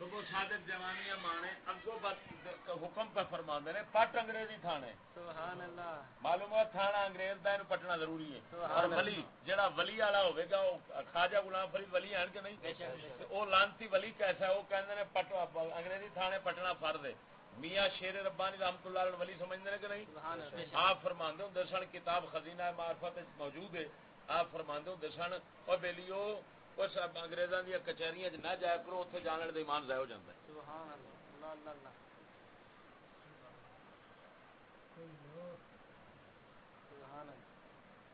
صبح صادق جوانیاں مانے اگو حکم پہ فرما نے پٹ انگریزی تھانے۔ سبحان اللہ۔ معلوم تھانا انگریز دا پٹنا ضروری ہے۔ اور ولی جڑا ولی والا ہوے گا او خواجہ غلام فرید ولی ہیں کہ نہیں؟ او لانتی ولی کیسا ہے؟ او کہندے نے پٹ انگریزی تھانے پٹنا فرض ہے۔ میاں شیر ربانی رحمت اللہ علیہ ولی سمجھدے نے کہ نہیں؟ آپ فرماندے ہوندے سن کتاب خزینہ معرفت موجود ہے۔ آپ فرماندے ہوندے سن او بیلیو اس انگریزاں دی کچہریاں نہ جایا کرو جان دے ایمان ضائع ہو جاندا ہے سبحان اللہ اللہ اللہ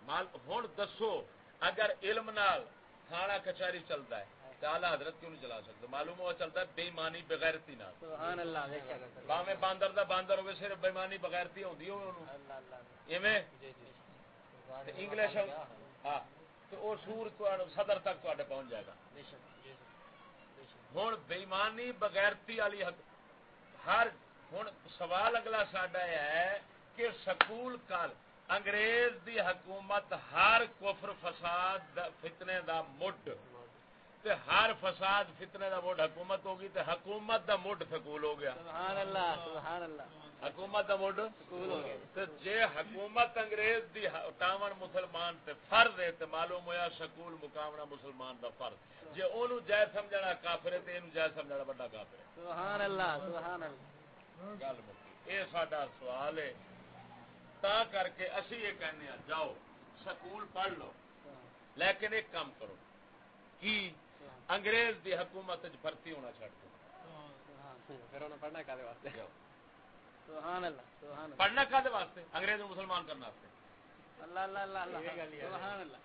مال ہوں دسو اگر علم نال تھانہ کچہری چلتا ہے تو اعلی حضرت کیوں نہیں چلا سکتے معلوم ہوا چلتا ہے بےمانی بغیرتی نال سبحان اللہ باویں باندر دا باندر ہوے صرف بےمانی بغیرتی ہوندی ہوے اونوں اللہ اللہ ایویں جی جی انگلش ہاں تو وہ سور صدر تک تے پہنچ جائے گا۔ ہوں بےمانی بغیرتی والی ہر ہوں سوال اگلا ساڈا ہے کہ سکول کل انگریز دی حکومت ہر کفر فساد فتنے دا مڈ۔ تے ہر فساد فتنے دا مڈ حکومت ہوگی تے حکومت دا مڈ سکول ہو گیا۔ سبحان اللہ سبحان اللہ۔ حکومت دا مڈ تے جے حکومت انگریز دی ٹاون مسلمان تے فرض ہے تے معلوم ہویا سکول مقامنا مسلمان دا فرض۔ جے اونوں جائے سمجھنا کافر ہے تے اینوں جائے سمجھنا بڑا کافر ہے۔ سبحان اللہ سبحان اللہ۔ گل مکی۔ اے ساڈا سوال ہے۔ تا کر کے اسی یہ کہنے ہیں جاؤ سکول پڑھ لو۔ لیکن ایک کام کرو۔ کی؟ انگریز دی حکومت بھرتی ہونا چڑھ دو۔ پڑھنا پڑھنا کا واسطے؟ انگریز مسلمان کرنا اللہ اللہ اللہ اللہ۔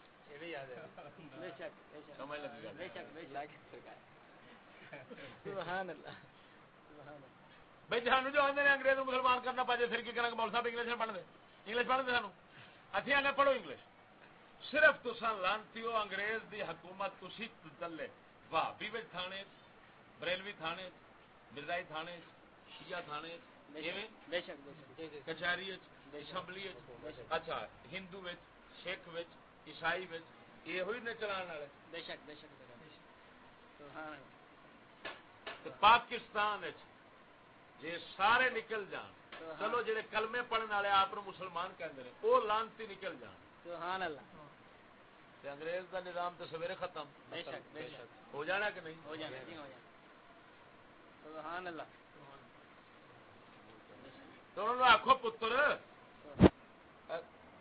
بھائی جانو جو آدھے انگریز مسلمان کرنا پہ پھر کی کریں گے مول صاحب انگلش پڑھ دے انگلش پڑھ دے سانو اتھی پڑھو انگلش۔ صرف تسا لانتی ہو انگریز دی حکومت تسی واہ بھی تھانے بریلوی تھانے مرزائی تھانے شیعہ تھانے۔ کچہری اسمبلی اچھا ہندو سکھ عیسائی یہ ہوئی نے چلان والے؟ بے شک بے شک پاکستان جی سارے نکل جان چلو جی کلمے پڑھنے والے آپ مسلمان کہتے ہیں وہ لانتی نکل جان۔ سبحان اللہ۔ انگریز کا نظام تو سویرے ختم۔ ہو جانا کہ نہیں؟ ہو جانا۔ سبحان اللہ۔ تو انہوں نے آخو پتر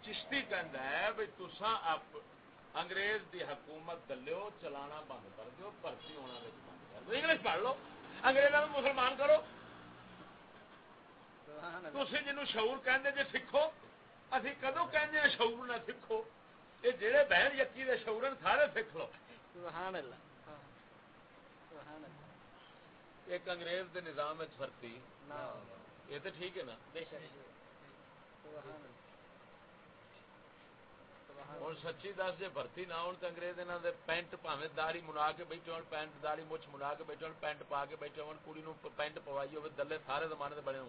چشتی کہندا ہے بھائی تسا آپ انگریز دی حکومت دلو چلانا بند کر دو بھرتی ہونا بند کر دو انگلش پڑھ لو انگریزوں کو مسلمان کرو۔ تھی جنوب شعور کہندے جے سکھو اسی کدو ہیں شعور نہ سکھو؟ یہ جڑے بہن یقین دے شعور سارے سکھ لو۔ سبحان اللہ۔ ایک انگریز دے نظام نہ یہ تو ٹھیک ہے نا۔ ہوں سچی دس جی بھرتی نہ ہو انگریز دے پینٹ پاوے داڑی منا کے بیٹھے ہو پینٹ داڑی مچھ منا کے بیٹھے ہو پینٹ پا کے بیٹھے ہو کڑی پینٹ پوائی ہوے دلے سارے زمانے دے بنے ہو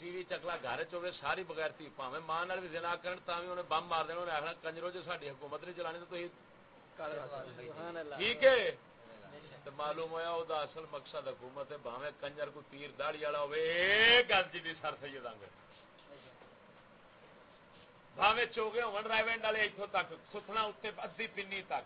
ٹی وی چکلا گھر چوے ساری بغیر تھی پاوے ماں بھی جنا کرن تا بھی انہیں بم مار دینا انہیں آخنا کنجرو جی ساری حکومت نہیں چلانی تو ٹھیک ہے؟ تو معلوم ہوا وہ اصل مقصد حکومت ہے باوے کنجر کو تیر داڑی والا ہوے گل جی سر سید آنگ بھاوے چوگے ہون ڈرائیونٹ والے اتوں تک ستنا اتنے ادی پنی تک۔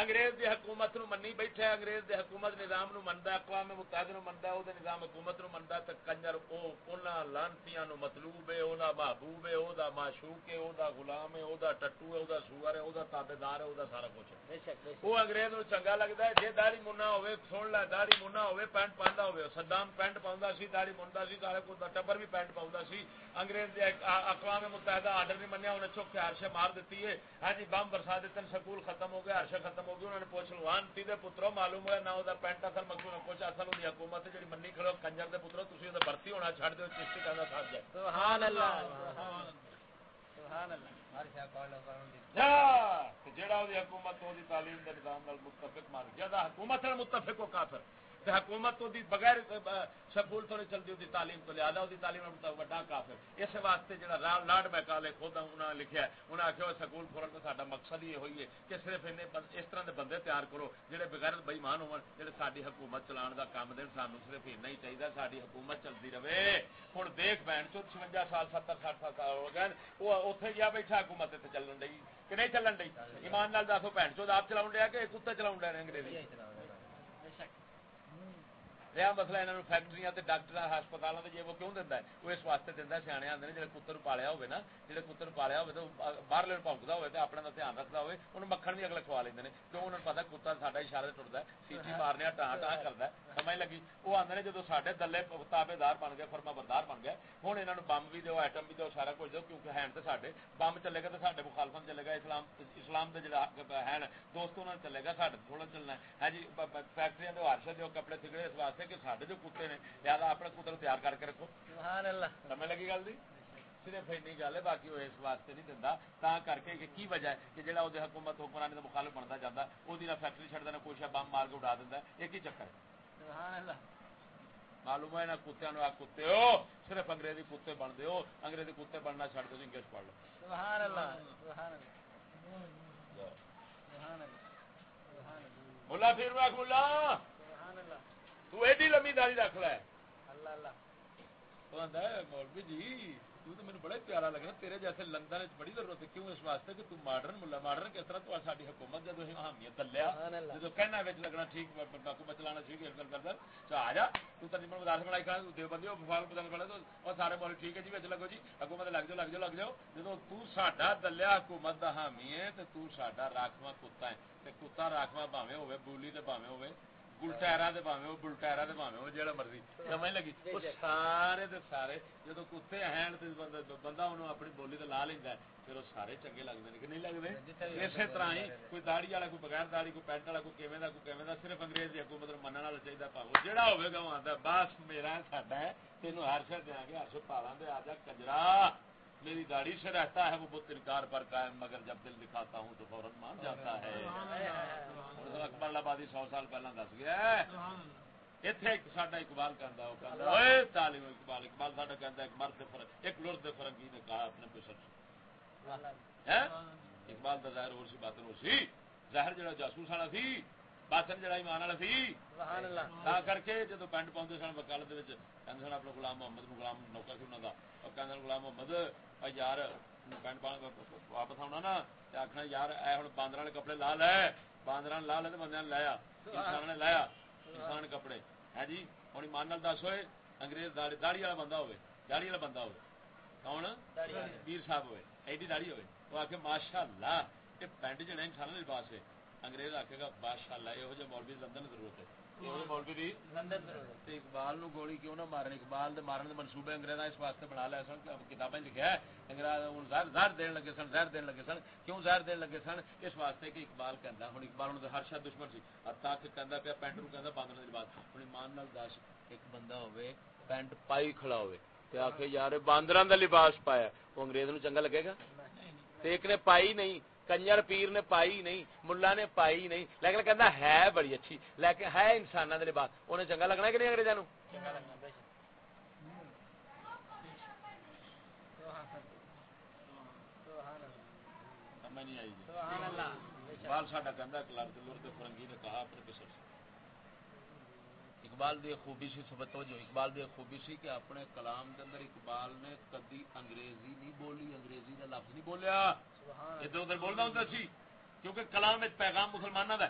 انگریز دی حکومت نو منی بیٹھا ہے انگریز دی حکومت نظام نو مندا اقوام متحدہ نو مندا او دے نظام حکومت نو مندا تے کنجر او انہاں لانتیاں نو مطلوب ہے او دا محبوب ہے او دا معشوق ہے او دا غلام ہے او دا ٹٹو ہے او دا سوار ہے او دا تابعدار ہے او دا سارا کچھ ہے۔ بے شک او انگریز نو چنگا لگدا ہے جے داڑھی منا ہوے سن لے داڑھی منا ہوے پینٹ پاندا ہوے صدام پینٹ پاوندا سی داڑھی مندا سی سارے کو ٹبر بھی پینٹ پاوندا سی۔ انگریز دے اقوام متحدہ آرڈر نہیں منیا انہیں چوک کے ہرشے مار دیتی ہے۔ ہاں جی بم برسا دیتے سکول ختم ہو گیا ہرشے ختم ختم ہو گئی انہوں نے پوچھ لو آنٹی دے پترو معلوم ہوا نہ وہ پینٹ اصل مقصود کچھ اصل ہوتی حکومت جی منی کھڑو کنجر دے پترو تھی وہ بھرتی ہونا چھڑ دو چشتی کہنا ساتھ جائے سبحان اللہ سبحان اللہ جڑا حکومت تعلیم کے نظام متفق مار جا حکومت متفق ہو کافر تو حکومت تو بغیر سکول تو نہیں چلتی ہوتی تعلیم تو لیا تعلیم وڈا کافر۔ اس واسطے جہاں لاڈ میکالے خود انہوں نے لکھا انہیں آخیا سکول کھولنے کا سارا مقصد یہ ہوئی ہے کہ صرف اس طرح کے بندے تیار کرو جہے بغیر بئیمان ہو جہے ساری حکومت چلان کا کام دین سانو صرف ایسا ہی چاہیے ساری حکومت چلتی رہے۔ ہوں دیکھ بہن چو چونجا سال ستر سٹھ سال ہو گئے وہ اتنے گیا بیٹھا حکومت اتنے چلن ڈی کہ نہیں چلن ڈی ایمان نال دسو بہن چو آپ چلاؤ ڈیا کہ کتے چلاؤ ڈیا انگریزی؟ رہا مسئلہ یہاں فیکٹری ڈاکٹر ہسپتال جی وہ کیوں دینا ہے وہ اس واسطے دینا سیانے آتے ہیں جی کتر پالیا ہوگا نا جی کتر پالیا ہو تو باہر پونکتا ہوئے تو اپنے کا دھیان رکھتا ہوئے انہوں مکھن بھی اگلے کھوا لیں کیوں انہوں نے پتا کتا سا اشارے ٹرتا ہے سیٹی مارنے ٹان ٹان کرتا ہے سمجھ لگی وہ آتے ہیں جب سارے دلے تابے دار بن گئے فرما بردار بن گیا ہوں یہاں بمب بھی دو ایٹم بھی دو سارا کچھ دو کیونکہ ہے تو سارے بمب چلے گا تو سارے مخالفت چلے گا اسلام اسلام کے جڑا ہے دوست انہوں نے چلے گا سارے تھوڑا چلنا ہے ہاں جی فیکٹری ہرش دو کپڑے تھگڑے اس واسطے کہ سارے جو کتے نے لہٰذا اپنے کتر تیار کر کے رکھو سمجھ لگی گل جی صرف این گل ہے باقی وہ اس واسطے نہیں دینا تا کر کے کہ کی وجہ ہے کہ جہاں وہ حکومت حکمرانی کا مخالف بنتا جاتا وہ فیکٹری چڑھ دینا کوئی بم مار کے اڑا دینا ایک ہی چکر ہے معلوم ہے کتیا نو کتے ہو صرف انگریزی کتے بنتے ہو انگریزی کتے بننا چڑھ دو انگلش پڑھ لو ملا پھر ملا تو ایڈی لمبی داری رکھ لے مولوی جی تو تو میرے بڑا پیارا تیرے جیسے لندن بڑی ضرورت ہے کیوں اس واسطے کہ تو ماڈرن ملا ماڈرن کس طرح تو ساری حکومت جدو حامیت دلیا جدو کہنا وچ لگنا ٹھیک حکومت چلانا ٹھیک ہے تو آ جا تو ترجمہ مدارس بنائی کھڑا دیو بندی او فال پتہ پڑے تو اور سارے بول ٹھیک ہے جی وچ لگو جی حکومت لگ جاؤ لگ جاؤ لگ جاؤ جدو تو ساڈا دلیا حکومت دا حامی ہے تے تو ساڈا راکھواں کتا ہے تے کتا راکھواں بھاویں ہوے بولی تے بھاویں ہوے گلٹیرا بلٹیرا جیڑا مرضی سمجھ لگی او سارے دے سارے جدوں کتے ہیں بندہ انہوں اپنی بولی تے لا لیندا ہے پھر وہ سارے چنگے لگتے ہیں کہ نہیں لگتے اسی طرح ہی کوئی داڑی والا کوئی بغیر داڑی کوئی پینٹ والا کوئی کیویں دا کوئی کیویں دا صرف انگریز دی حکومت منن والا چاہیے پاو جیڑا ہوے گا وہ آندا بس میرا ساڈا ہے تینوں ہر شے دیاں گے ہر شے پالاں دے آ جا کجرا میری داڑھی سے رہتا ہے وہ بت انکار پر قائم مگر جب دل دکھاتا ہوں تو فوراً مان جاتا ہے۔ اکبر آبادی سو سال پہلے دس گیا اتنے ایک ساڈا اقبال کہ تعلیم اقبال اقبال ساڈا کہ ایک مرد ایک لرد فرنگی نے کہا اپنے پسر اقبال کا ظاہر ہو سی باطن ہو سی۔ ظاہر جڑا جاسوس والا سی باطن جڑا ایمان والا سی۔ تا کر کے جدو پینٹ پاؤں سن وکالت سن اپنے غلام محمد غلام نوکر سی انہوں کا کہ غلام محمد یار پینٹ واپس آنا نا آخنا یار اے ہوں باندر والے کپڑے لا لے باندر لا لے تو بندے نے لایا انسان نے لایا انسان کپڑے ہے جی ہوں ایمان دس ہوئے انگریز داڑی داڑی والا بندہ ہوئے داڑی والا بندہ ہوئے کون پیر صاحب ہوئے ایڈی داڑی ہوئے وہ آ کے ماشاء اللہ یہ پینٹ جڑا انسان لباس ہے انگریز آخے گا ماشاء اللہ یہ مولوی لندن ضرورت ہے اقبال نو گولی کیوں نہ مارن اقبال دے مارن دے منصوبے انگریزاں اس واسطے بنا لے سن کتابیں لکھیا ہے انگریز ہن زہر دین لگے سن زہر دین لگے سن کیوں زہر دین لگے سن اس واسطے کہ اقبال کہندا ہن اقبال نو ہر شے دشمن سی حتا کہ کہندا پیا پینٹ نو کہندا باندر دی بات ہن ایمان نال دس ایک بندہ ہوے پینٹ پائی کھڑا ہوے تے آکھے یار باندراں دا لباس پایا او انگریز نو چنگا لگے گا تے ایک نے پائی نہیں کنجر پیر نے پائی نہیں ملا نے پائی نہیں لیکن کہنا ہے بڑی اچھی لیکن ہے انسان کے لباس انہیں چنگا لگنا کہ نہیں اپنے پسر سے۔ اقبال دی خوبی سی سبت جو اقبال دی خوبی سی کہ اپنے کلام دے اندر اقبال نے کدی انگریزی نہیں بولی انگریزی دا لفظ نہیں بولیا۔ ادھر ادھر بولنا ہوتا سی کیونکہ کلام ایک پیغام مسلمانوں کا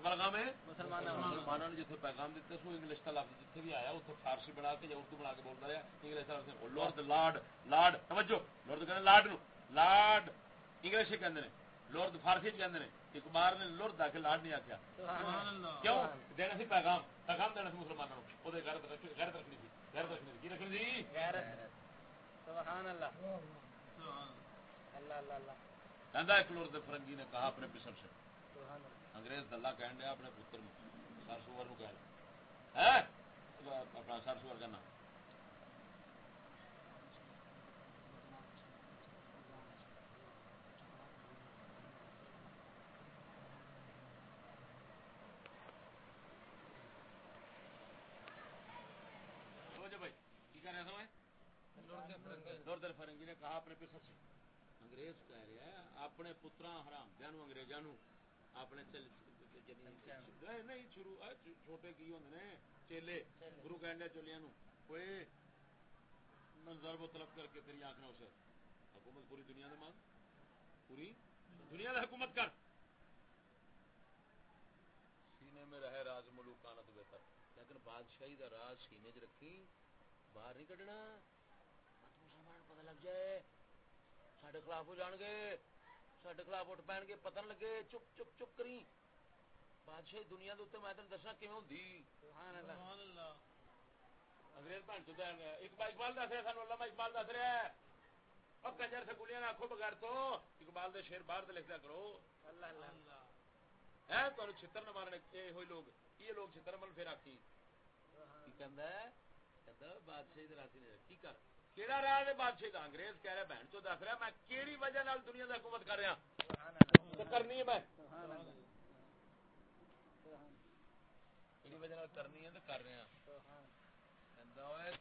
پیغام ہے؟ مسلمانوں نے جتنے پیغام دیتے سو انگلش کا لفظ جتنے بھی آیا اتنے فارسی بنا کے یا اردو بنا کے بولتا رہا انگلش لارڈ لاڈ لاڈ توجہ لارڈ کہتے لاڈ نو۔ لاڈ انگلش کہتے ہیں لرد فارسی اقبال نے۔ لرد آ کے لاڈ نہیں آخیا کیوں؟ دینا سی پیغام پیغام دینا سی مسلمانوں غیرت رکھنی تھی غیرت رکھنی تھی رکھنی تھی ایک لرد فرنگی نے کہا اپنے پسر سے۔ انگریز دلہ کہن دیا اپنے پتر سر سور کہہ اپنا سر سور کا نام اپنے پہ سچ انگریز کہہ رہا ہے اپنے پترا حرام دیا انگریزاں اپنے نہیں شروع چھوٹے کی ہوں نے چیلے گرو چلیا نو کوئی منظر و طلب کر کے تیری آنکھ نہ اسے حکومت پوری دنیا نے مانگ پوری؟ دنیا میں حکومت کر۔ سینے میں رہے راز ملوک آنا تو بہتر۔ لیکن بادشاہی دا راز سینے چ رکھی باہر نہیں کڈنا۔ مسلمان پتہ لگ جائے۔ سڈے خلاف ہو جان گے سڈے خلاف اٹھ پہن گے پتہ لگے چپ چپ چپ کری بادشاہی دنیا دے میں تین دسا انگریز بھن چکا اقبال دس رہا سانو علامہ اقبال دس رہا ہے اور کنجر گولیاں آخو بغیر تو اقبال دے شیر باہر کرو ہے تو چھتر نہ مارنے یہ لوگ یہ لوگ چھتر مل پھر کی نے کی کر کیڑا راہ ہے؟ بادشاہی دا انگریز کہہ رہا بہن تو دس رہا میں کیڑی وجہ نال دنیا دی حکومت کر رہا ہاں۔ تو کرنی ہے میں کیڑی وجہ نال کرنی ہے تو کر رہا ہاں۔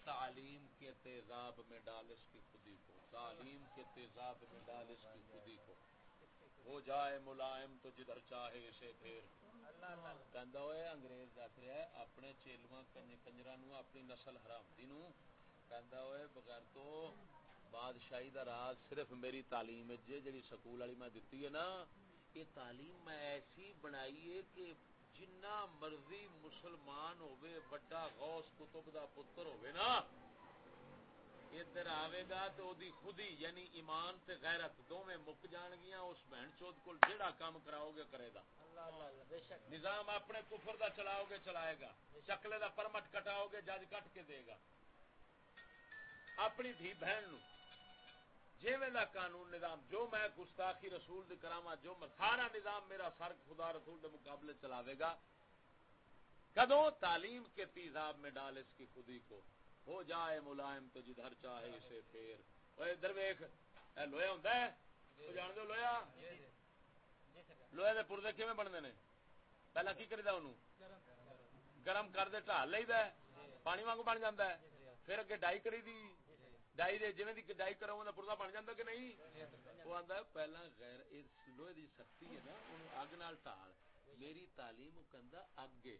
تعلیم کے تیزاب میں ڈال اس کی خودی کو۔ تعلیم کے تیزاب میں ڈال اس کی خودی کو۔ ہو جائے ملائم تو جدھر چاہے اسے پھر۔ کہندا ہوئے انگریز دس رہا ہے، اپنے چیلواں کنجرا نو اپنی نسل حرام دی نو کہندا بغیر تو بادشاہی دا راز صرف میری تعلیم جے جڑی سکول والی میں دتی ہے نا یہ تعلیم میں ایسی بنائی ہے کہ جنا مرضی مسلمان ہوئے بڑا غوث کتب دا پتر ہوئے نا ادھر آئے گا تو دی خودی یعنی ایمان تے غیرت دو میں مک جان گیا اس بہن چود کو جیڑا کام کراؤ گے کرے گا نظام اپنے کفر دا چلاؤ گے چلائے گا چکلے دا پرمٹ کٹاؤ گے جج کٹ کے دے گا اپنی دھی بہن نو۔ جی دا قانون نظام، جو میں گستاخی رسول دی کراما جو سارا نظام میرا سر خدا رسول دے مقابلے چلاوے گا کدو تعلیم کے تیزاب میں ڈال اس کی خودی کو۔ ہو جائے ملائم تو جدھر چاہے اسے پھر ادھر ویخ لویا ہوں تو جان دو لویا لوہے دے پردے کیویں بنتے ہیں پہلا کی کری انہوں گرم کر دے ٹال لے پانی وانگو بن جاتا ہے۔ پھر اگے ڈائی کری دی ڈائی دے جویں دی ڈائی کرو دا پردہ بن جاندا کہ نہیں وہ آندا پہلا غیر اس لوہے دی سختی ہے نا اون اگ نال ٹال میری تعلیم کندا اگے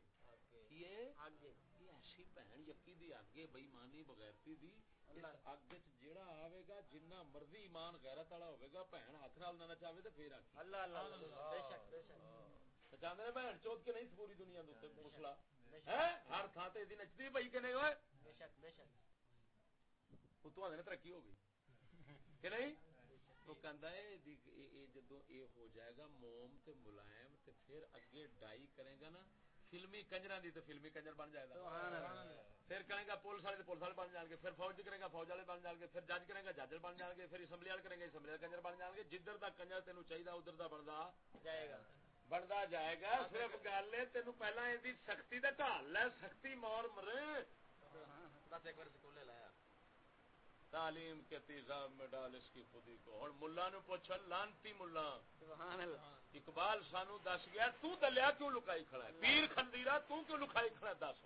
یہ ایسی بہن یقی دی اگے بے ایمانی بغیرتی دی اس اگ وچ جیڑا آوے گا جنہ مرضی ایمان غیرت والا ہوے گا بہن ہاتھ نال نہ چاہے تے پھر آکھی اللہ اللہ بے شک بے شک چاہندے نے بہن چوت کے نہیں پوری دنیا دے اوپر مسئلہ ہے ہر تھاں تے دی نچدی کہ نہیں ہوئے بے شک بے شک اتو آدھے ترقی ہو گئی۔ کہ نہیں؟ تو جدو یہ ہو جائے گا موم تے ملائم تے پھر اگے ڈائی کرے گا نا فلمی کنجرا دی تو فلمی کنجر بن جائے گا۔ پھر کرے گا پولیس والے پولیس والے بن جان گے پھر فوج کرے گا فوج والے بن جان گے پھر جج کرے گا جج بن جان گے پھر اسمبلی والے کریں گے اسمبلی والے کنجر بن جان گے۔ جدھر کا کنجر تینوں چاہیے ادھر کا بنتا جائے گا۔ بنتا جائے گا صرف گل ہے تینوں پہلا یہ سختی کا ڈال ہے سختی مور مرے بس ایک بار سکولے لایا۔ تعلیم کے تیزاب میں ڈال اس کی خودی کو۔ اور ملا نے پوچھا لانتی ملا۔ اقبال سانو دس گیا تو دلیا کیوں لکائی کھڑا ہے؟ پیر خندیرا تو کیوں لکائی کھڑا ہے؟ دس۔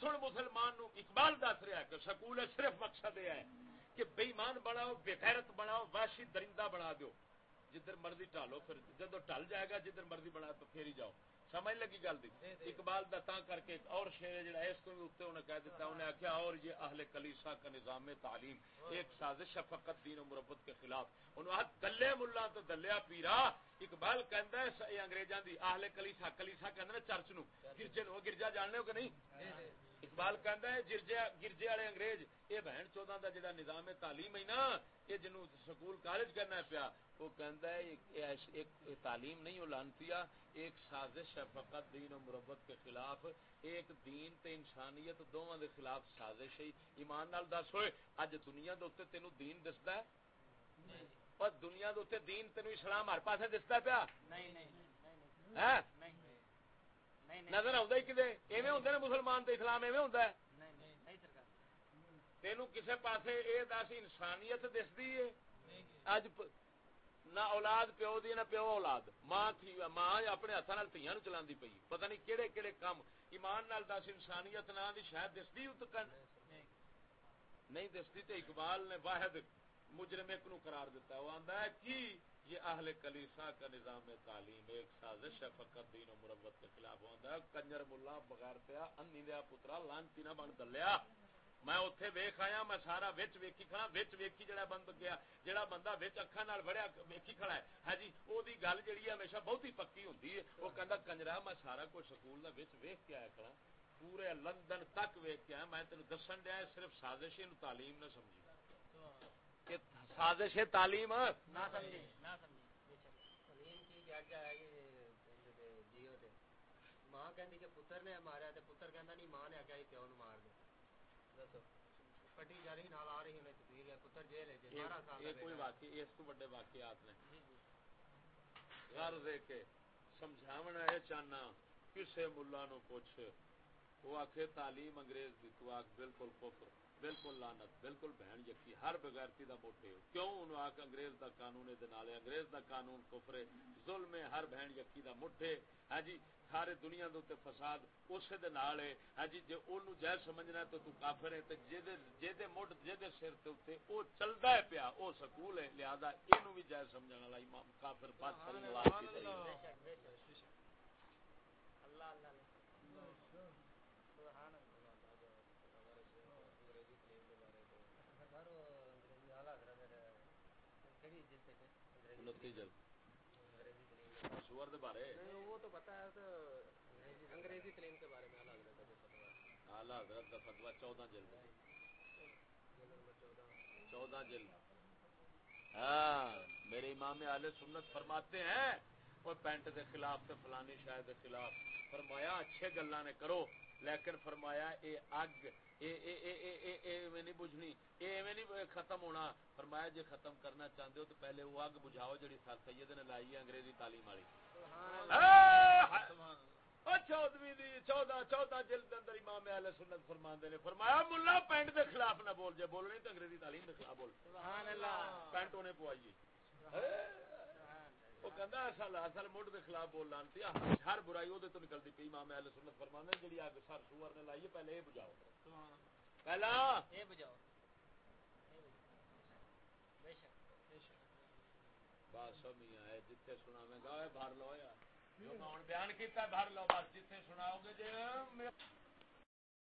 سن مسلمان نو۔ اقبال دس رہا کہ سکول صرف مقصد یہ ہے کہ بےمان بناؤ بےغیرت بناؤ واشی درندہ بنا دو جدھر مرضی ٹالو پھر جدو ٹل جائے گا جدھر مرضی بنا تو پھر ہی جاؤ۔ سمجھ لگی گل دی؟ اقبال دا تا کر کے اور شیر جڑا اس کو بھی اوتے انہیں کہہ دیتا انہیں آخیا اور یہ اہل کلیسا کا نظام تعلیم ایک سازش ہے فقط دین و مربت کے خلاف۔ انہوں نے دلے ملا تو دلیا پیرا۔ اقبال کہندا ہے انگریزاں دی اہل کلیسا کلیسا کہندے نے چرچ نو۔ گرجے نو گرجا جاننے ہو کہ نہیں؟ اقبال کہندا ہے گرجے گرجے والے انگریز اے بہن چودہ دا جڑا نظام تعلیم ہے نا یہ جنوں سکول کالج کرنا پیا وہ کہندا ہے ایک تعلیم نہیں لانتیا ایک سازش ہے فقط دین و مربت کے خلاف ایک دین تے انسانیت دونوں دے خلاف سازش ہے۔ ایمان نال دس ہوئے اج دنیا دے اوتے تینو دین دسدا ہے؟ اور دنیا دے اوتے دین تینو اسلام ہر پاسے دسدا پیا؟ نہیں نہیں۔ ہاں؟ نظر آਉਂدا ہی کدے؟ ایویں مسلمان تے اسلام ایویں ہوندا ہے؟ نہیں نہیں تینو کسے پاسے اے دس انسانیت دسدی ہے اج نہ اولاد پیو دی نہ پیو اولاد. ماں تھی ماں اپنے ہاتھ نال تیاں چلاندی پئی۔ پتہ نہیں کیڑے کیڑے کام ایمان نال دس انسانیت نہ دی شاید دستی اتکن نہیں دستی تو اقبال نے واحد مجرم ایک نو قرار دیتا ہے۔ وہ آندا ہے کہ یہ اہل کلیسا کا نظام تعلیم ایک سازش ہے، فقط دین و مروت کے خلاف آندا ہے۔ کنجر ملا بغیر پیا انی دیا پترا لانتی نہ بن دلیا۔ میں اوتھے ویکھ آیا، میں سارا وچ ویکھی کھڑا، وچ ویکھی جڑا بند گیا، جڑا بندہ وچ اکھاں نال بڑیا ویکھی کھڑا ہے۔ ہاں جی او دی گل جڑی ہے ہمیشہ بہت ہی پکی ہوندی ہے۔ او کہندا کنجرا، میں سارا کچھ سکول دا وچ ویکھ کے آیا کھڑا۔ پورے لندن تک ویکھ کے آیا، میں تینوں دسن دیا صرف سازش نو تعلیم نہ سمجھی۔ کہ سازش تعلیم؟ نہ نہ تعلیم ہے تے ماں کہندی کہ پتر نے ماریا تے پتر کہندا نہیں ماں نے آکھیا پیو نو مار دے۔ پٹی جا رہی نال آ رہی انہیں تقریر ہے پتر جیل ہے بارہ سال یہ کوئی واقعی اس کو بڑے واقعات نے غرض ہے کہ سمجھاونا ہے چاہنا کسے نو پوچھ۔ وہ تعلیم انگریز دی تو آخ بالکل کفر۔ بالکل لانت بالکل بہن یقی ہر بغیرتی دا موٹے کیوں؟ انہوں آخ انگریز دا قانون دے نالے انگریز دا قانون کفر ظلم ہر بہن یقی دا مٹھے ہاں جی سارے دنیا دے تے فساد اسے دے نال ہے۔ ہاں جی جے اونوں جائز سمجھنا تو تو کافر ہے، تے جے دے جے دے مڈ جے دے سر تے اوتے او چلدا ہے پیا، او سکول ہے، لہذا اینو بھی جائز سمجھن والا امام کافر بات کرنے والا کی اللہ اللہ سبحان اللہ انتی جلد سور دے بارے وہ تو پتا ہے تو انگریزی تعلیم کے بارے میں اعلی حضرت کا اعلی حضرت کا فتوا چودہ جلد چودہ جلد ہاں میرے امام اہل سنت فرماتے ہیں اور پینٹ کے خلاف تے فلانی شاید کے خلاف فرمایا، اچھے گلا نے کرو۔ لیکن فرمایا اے اگ نہیں بجنی نہیں ختم ہونا۔ فرمایا جی ختم کرنا چاہتے ہو تو پہلے وہ اگ بجھاؤ جی سید نے لائی ہے انگریزی تعلیم والی۔ چودہ چودہ جلد اندر امام اہل سنت فرما نے فرمایا ملا پینٹ دے خلاف نہ بول جائے بولنے تو انگریزی تعلیم دے خلاف بول۔ پینٹ انہیں پوائیے وہ کہندا اصل اصل مڈ دے خلاف بول لانتی ہر برائی او دے تو نکلدی پئی امام اہل سنت فرماندے جڑی اگ سر سور نے لائی پہلے اے بجاؤ پہلا اے بجاؤ بس میاں ہے جتھے سناویں گا بھر لو یار جو میں بیان کیتا بھر لو بس جتھے سناؤ گے جے